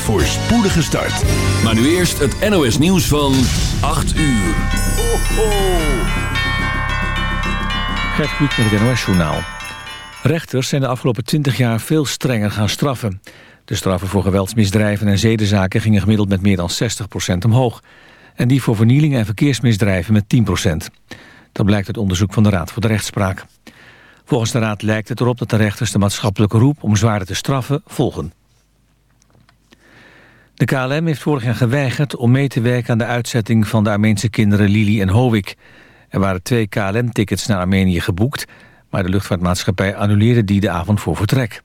Een voorspoedige start. Maar nu eerst het NOS nieuws van 8 uur. Ho, ho. Gert met het NOS journaal. Rechters zijn de afgelopen 20 jaar veel strenger gaan straffen. De straffen voor geweldsmisdrijven en zedenzaken gingen gemiddeld met meer dan 60% omhoog. En die voor vernieling en verkeersmisdrijven met 10%. Dat blijkt uit onderzoek van de Raad voor de Rechtspraak. Volgens de Raad lijkt het erop dat de rechters de maatschappelijke roep om zwaarder te straffen volgen. De KLM heeft vorig jaar geweigerd om mee te werken aan de uitzetting van de Armeense kinderen Lili en Hovik. Er waren twee KLM-tickets naar Armenië geboekt, maar de luchtvaartmaatschappij annuleerde die de avond voor vertrek.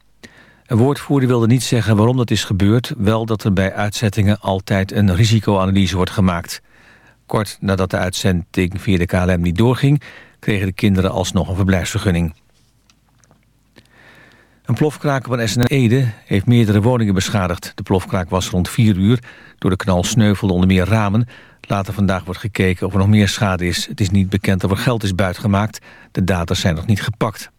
Een woordvoerder wilde niet zeggen waarom dat is gebeurd, wel dat er bij uitzettingen altijd een risicoanalyse wordt gemaakt. Kort nadat de uitzending via de KLM niet doorging, kregen de kinderen alsnog een verblijfsvergunning. Een plofkraak van SN Ede heeft meerdere woningen beschadigd. De plofkraak was rond 4 uur. Door de knal sneuvelden onder meer ramen. Later vandaag wordt gekeken of er nog meer schade is. Het is niet bekend of er geld is buitgemaakt. De daders zijn nog niet gepakt.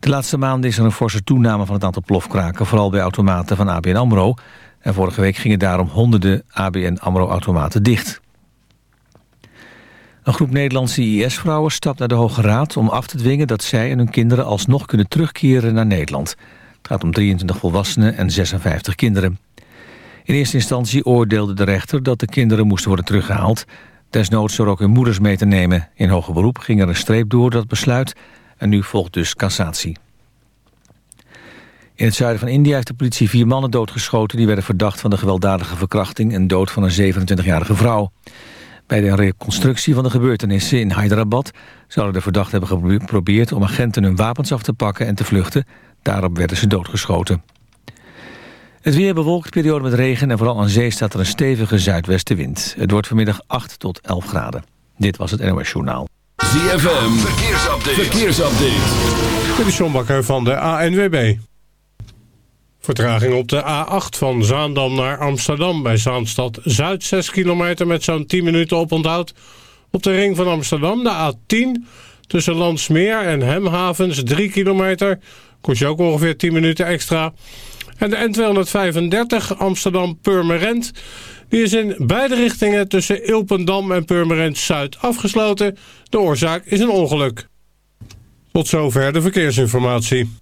De laatste maanden is er een forse toename van het aantal plofkraken... vooral bij automaten van ABN AMRO. En vorige week gingen daarom honderden ABN AMRO-automaten dicht. Een groep Nederlandse IS-vrouwen stapt naar de Hoge Raad... om af te dwingen dat zij en hun kinderen alsnog kunnen terugkeren naar Nederland. Het gaat om 23 volwassenen en 56 kinderen. In eerste instantie oordeelde de rechter dat de kinderen moesten worden teruggehaald. Desnoods door ook hun moeders mee te nemen. In hoger beroep ging er een streep door dat besluit... en nu volgt dus cassatie. In het zuiden van India heeft de politie vier mannen doodgeschoten... die werden verdacht van de gewelddadige verkrachting... en dood van een 27-jarige vrouw. Bij de reconstructie van de gebeurtenissen in Hyderabad... zouden de verdachten hebben geprobeerd om agenten hun wapens af te pakken en te vluchten. Daarop werden ze doodgeschoten. Het weer bewolkt, periode met regen en vooral aan zee staat er een stevige zuidwestenwind. Het wordt vanmiddag 8 tot 11 graden. Dit was het NOS Journaal. ZFM, verkeersupdate. verkeersupdate. Dit is van de ANWB. Vertraging op de A8 van Zaandam naar Amsterdam bij Zaanstad Zuid 6 kilometer met zo'n 10 minuten oponthoud. Op de ring van Amsterdam de A10 tussen Landsmeer en Hemhavens 3 kilometer. Kost je ook ongeveer 10 minuten extra. En de N235 Amsterdam-Purmerend die is in beide richtingen tussen Ilpendam en Purmerend Zuid afgesloten. De oorzaak is een ongeluk. Tot zover de verkeersinformatie.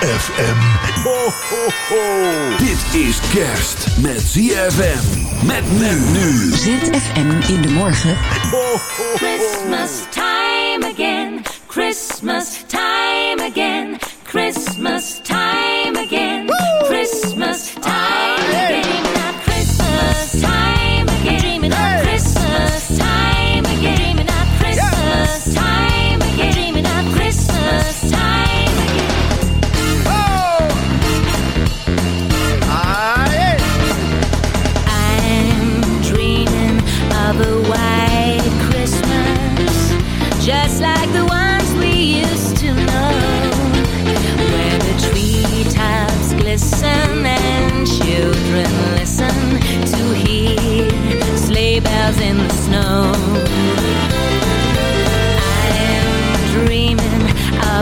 ZFM. Ho, ho, ho. Dit is kerst met ZFM. Met men nu. ZFM in de morgen. Ho, ho, Christmas time again. Christmas time again. Christmas time again. Woo! Christmas time again. Dreaming Christmas time again. Dreaming Christmas time again. Dreaming Christmas time.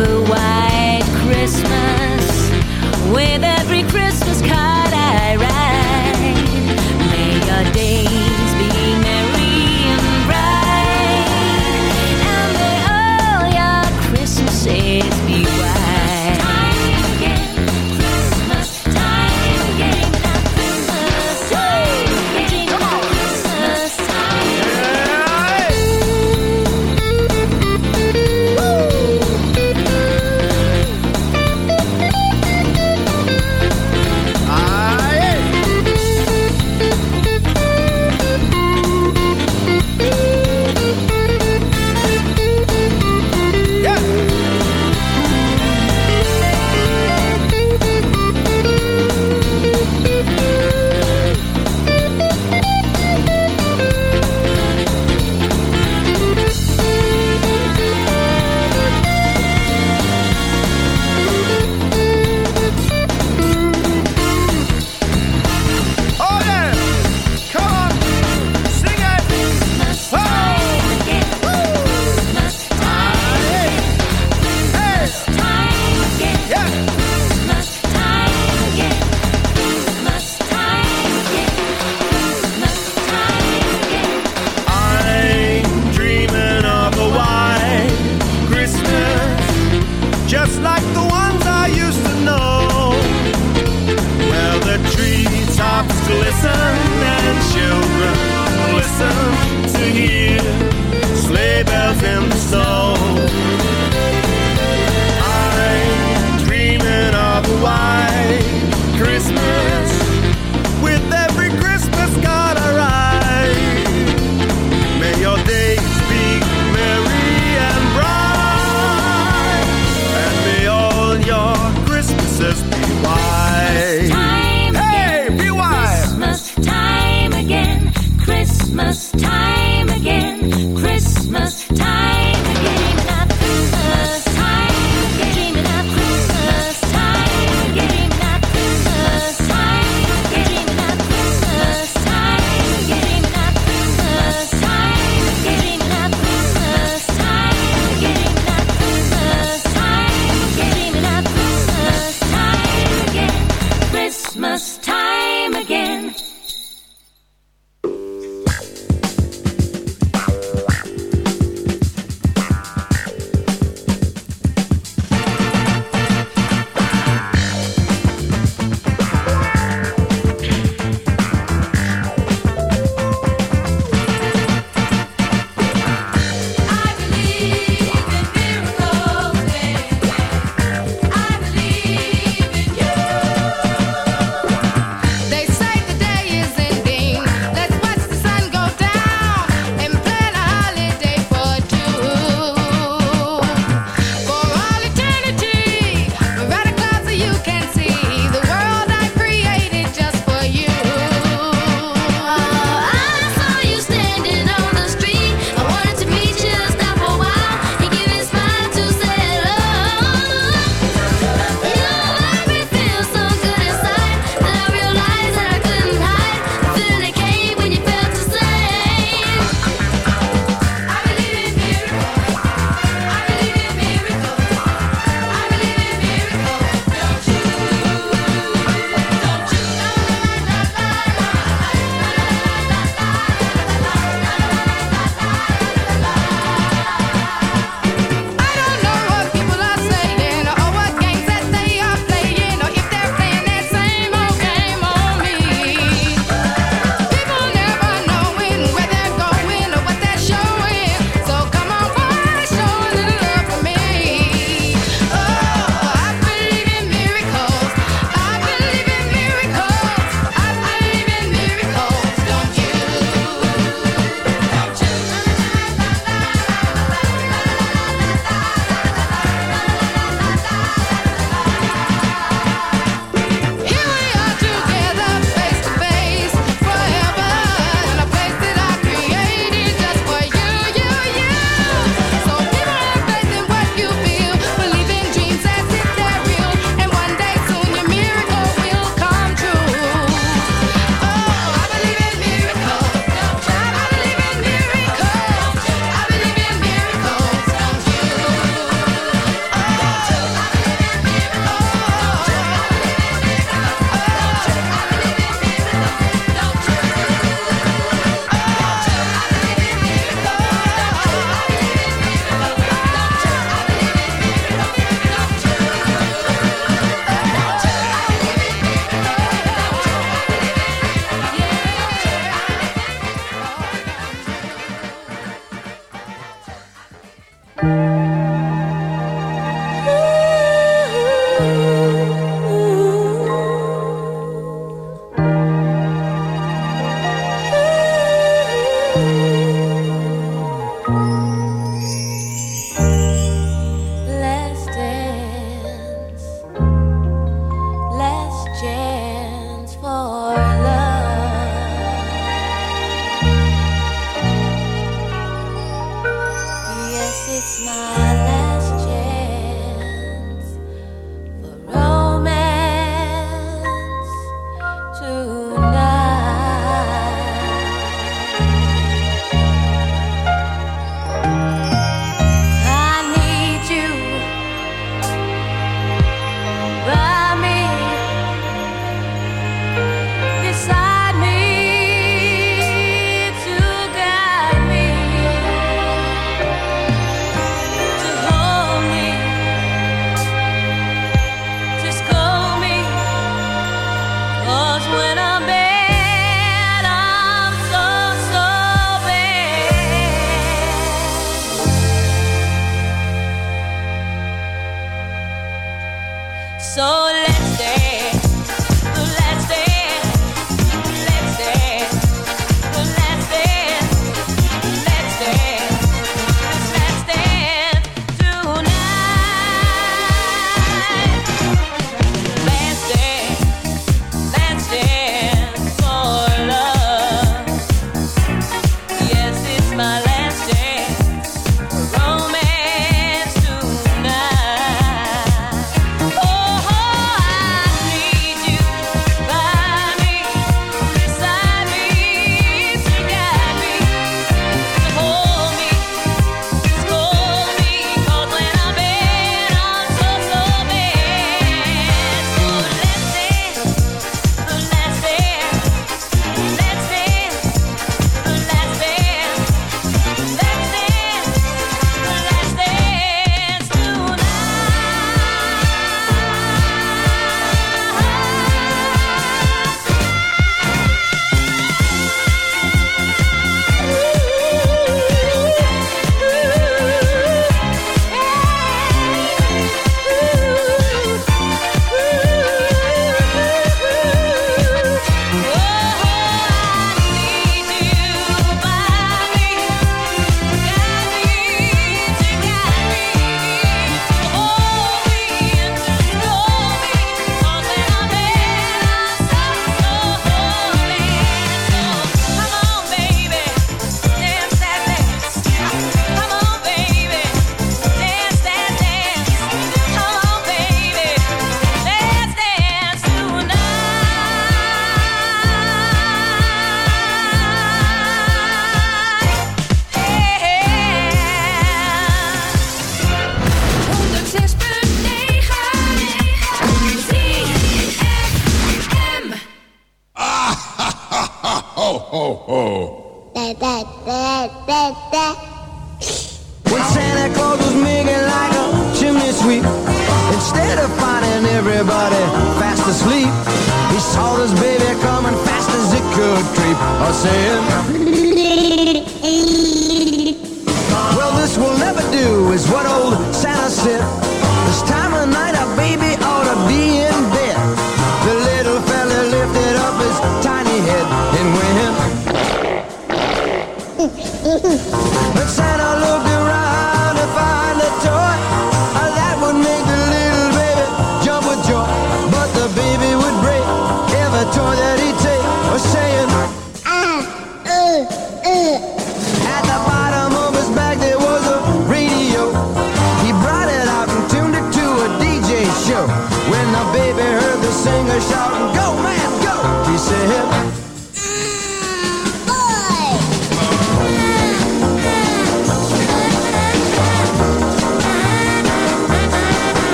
The otherwise.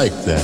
Like that.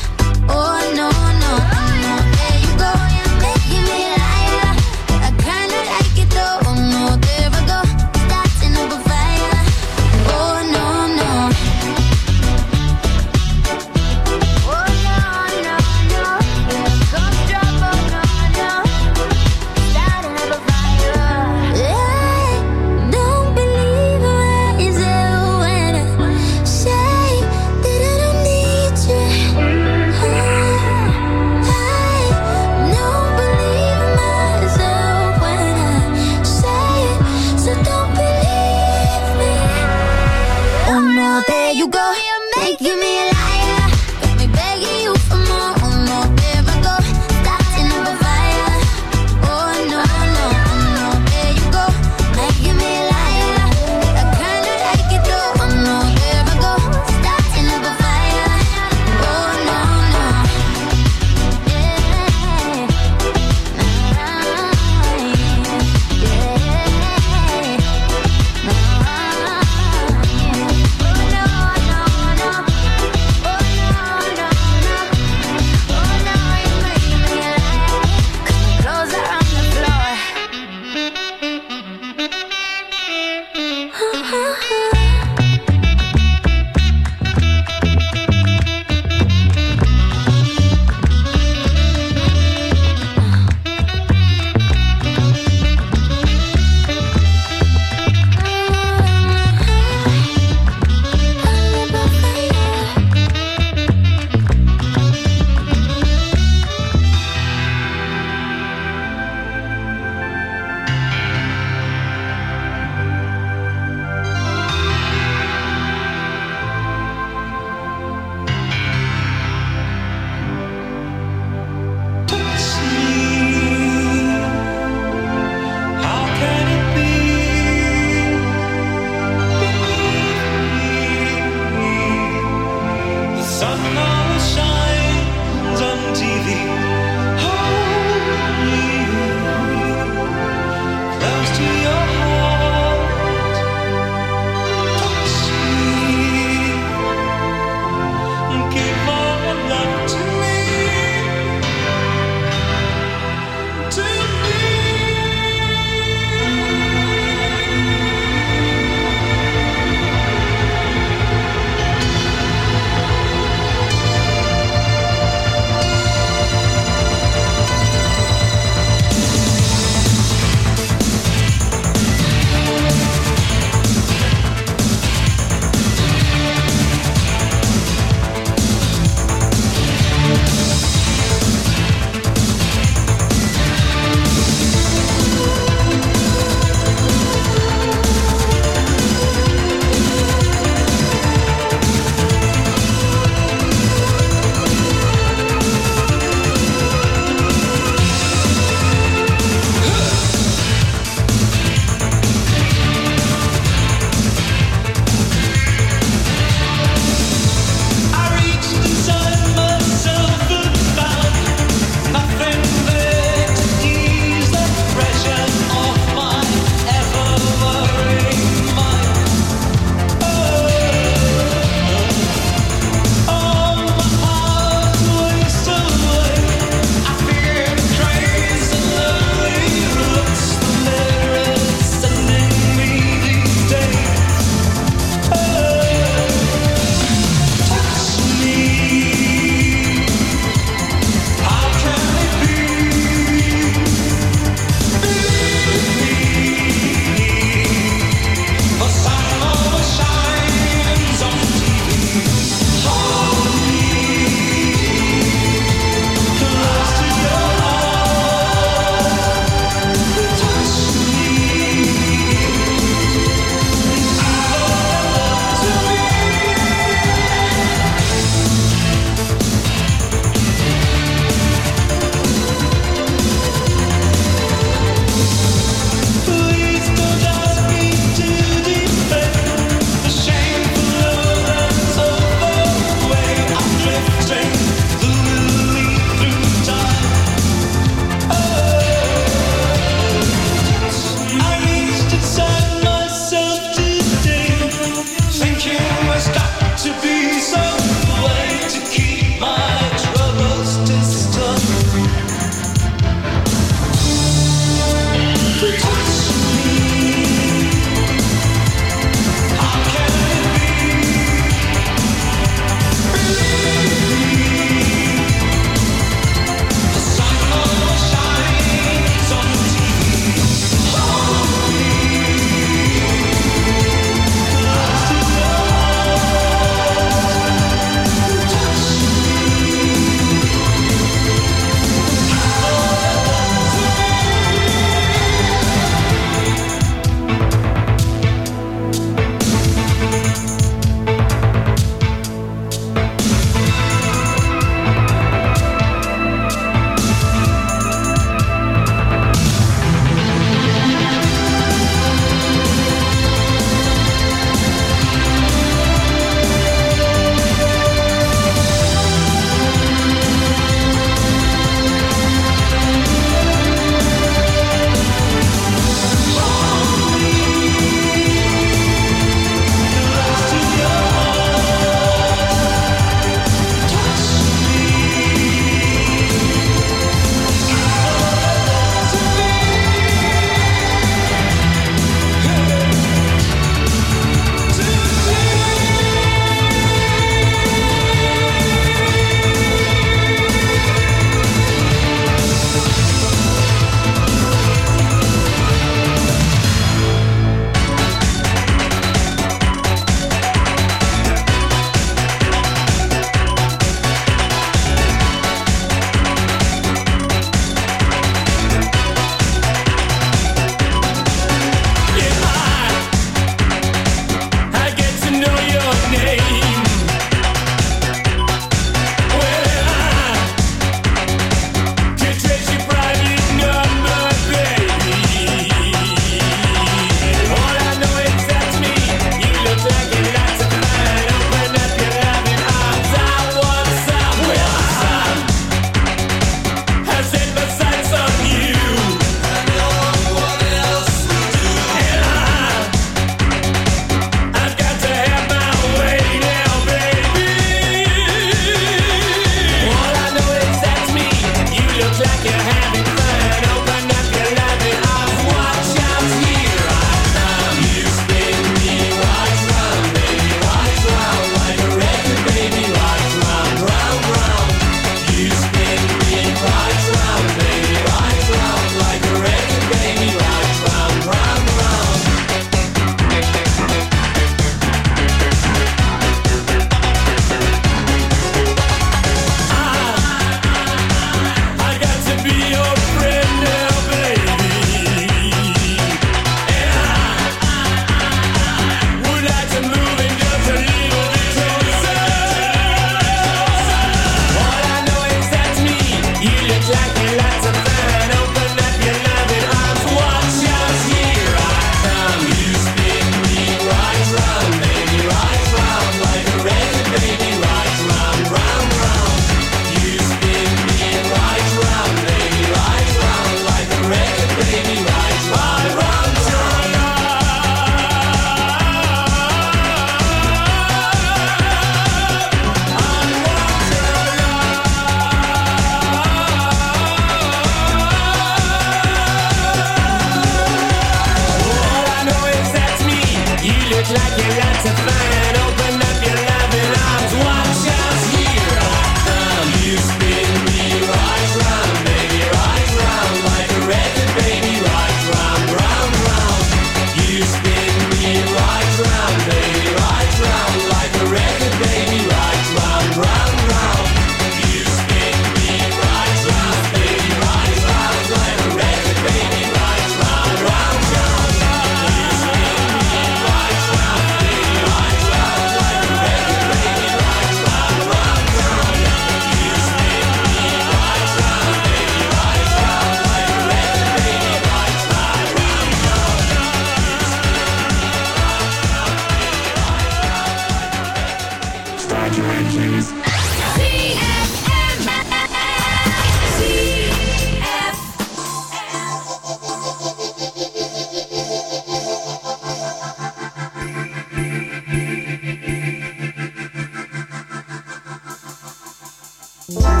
Bye.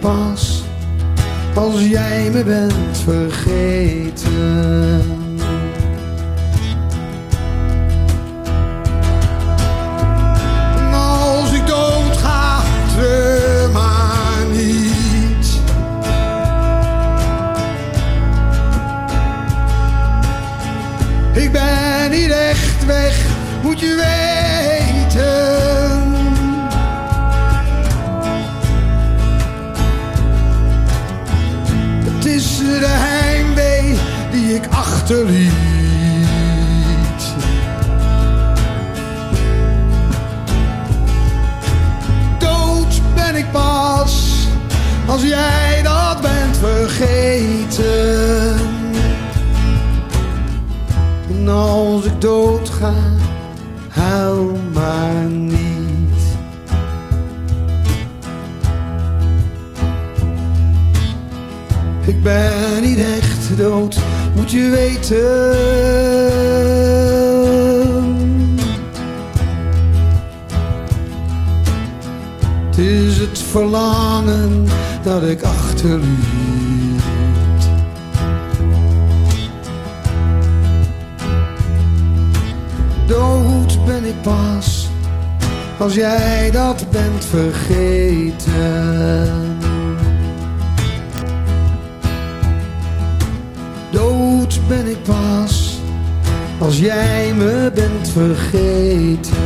pas als jij me bent vergeten. achterliet. Dood ben ik pas als jij dat bent vergeten. En als ik dood ga, huil maar niet. Ik ben niet echt dood moet je weten. Het is het verlangen dat ik achterliet. Dood ben ik pas als jij dat bent vergeten. als jij me bent vergeten.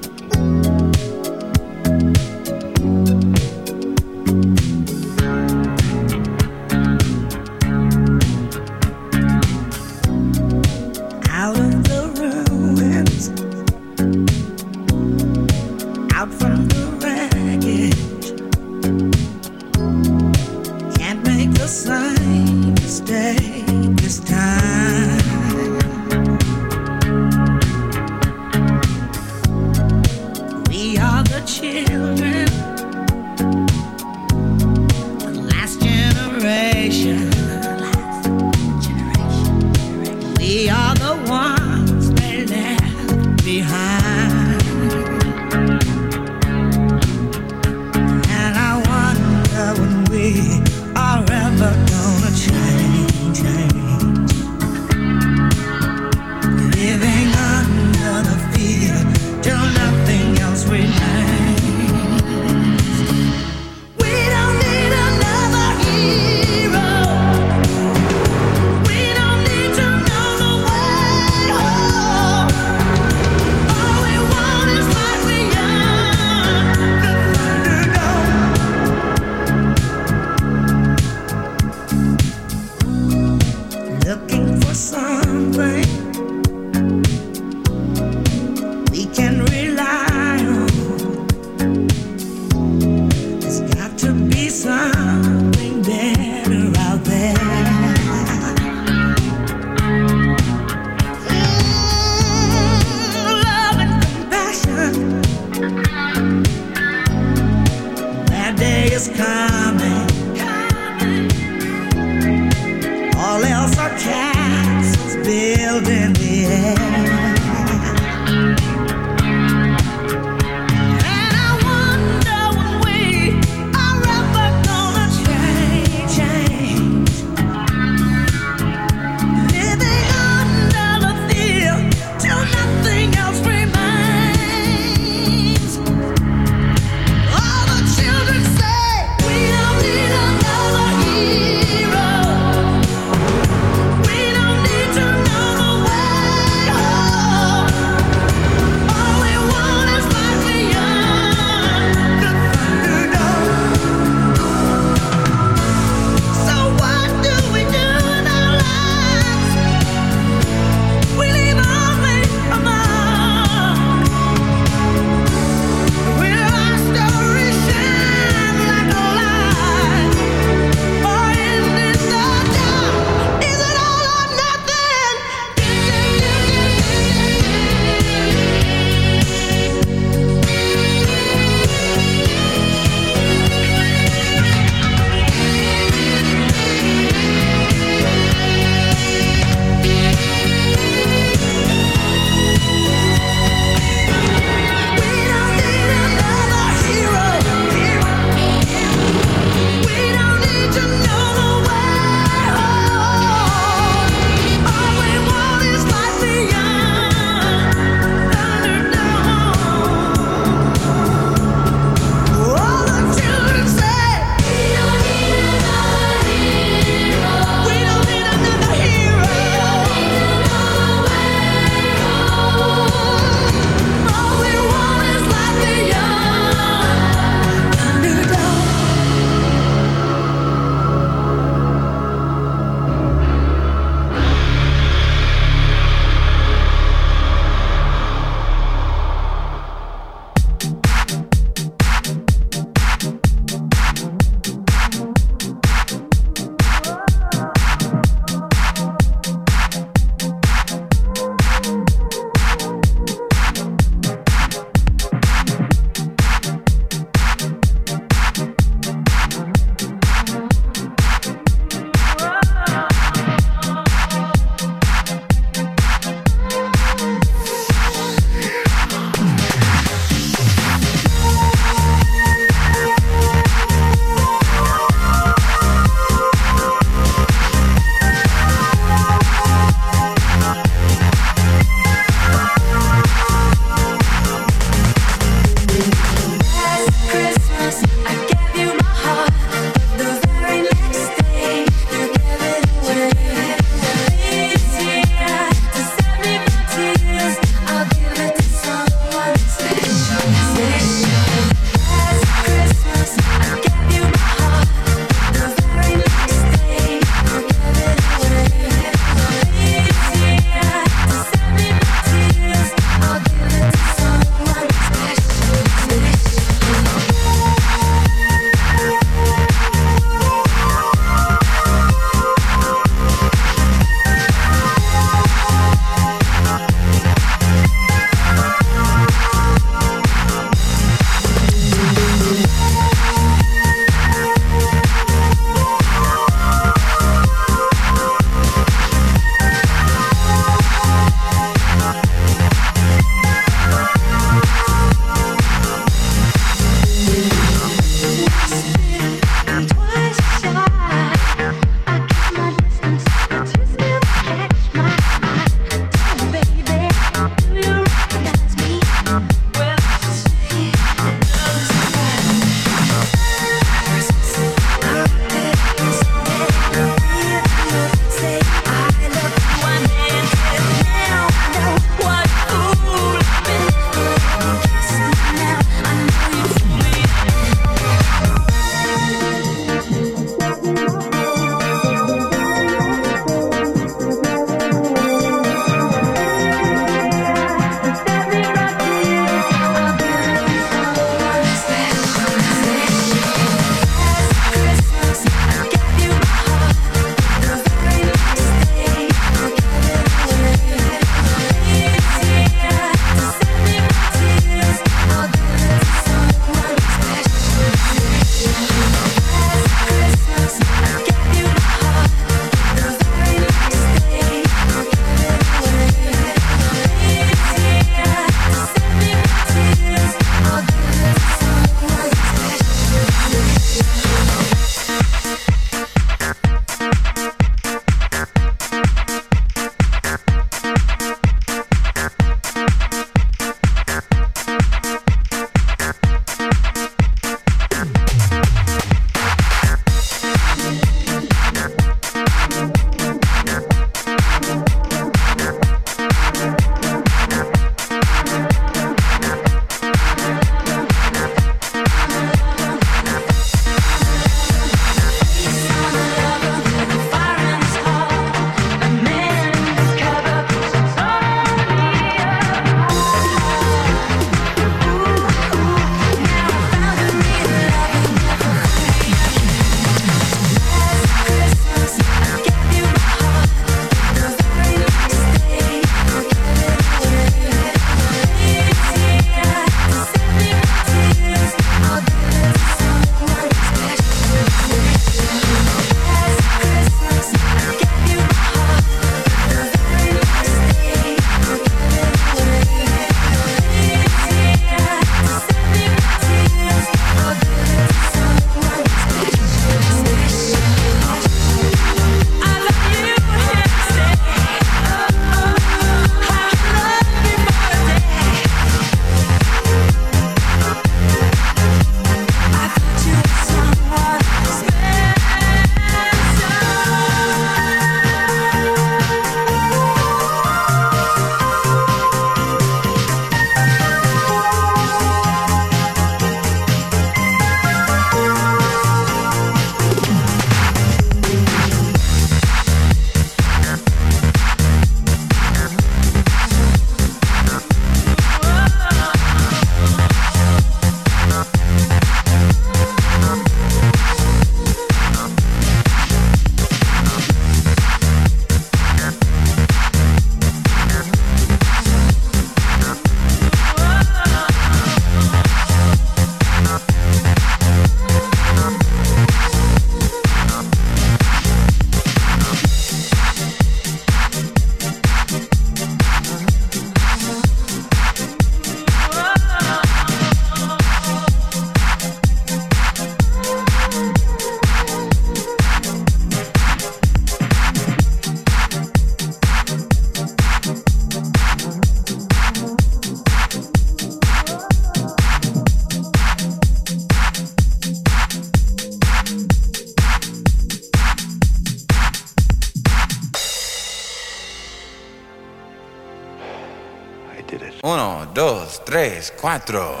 Cuatro.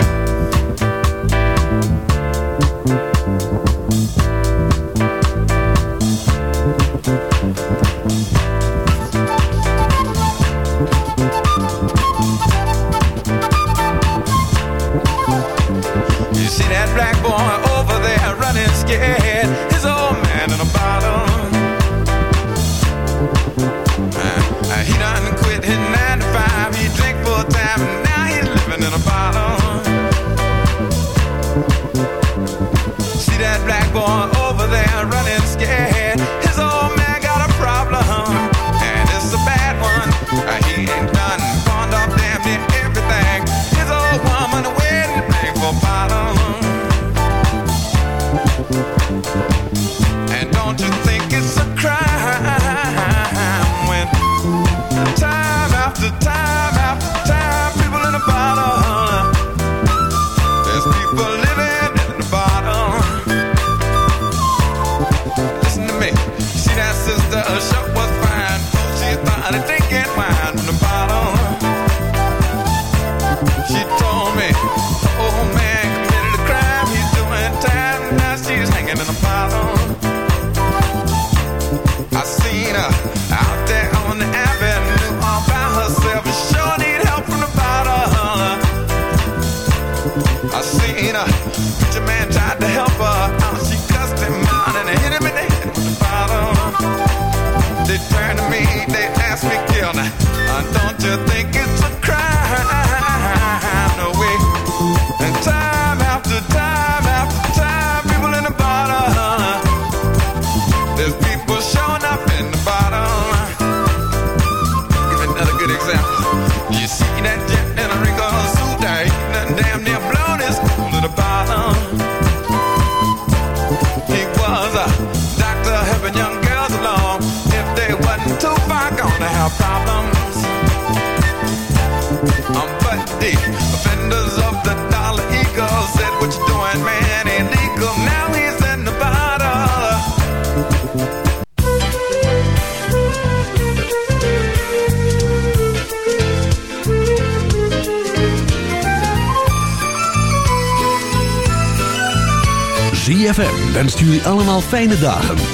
Fijne dagen.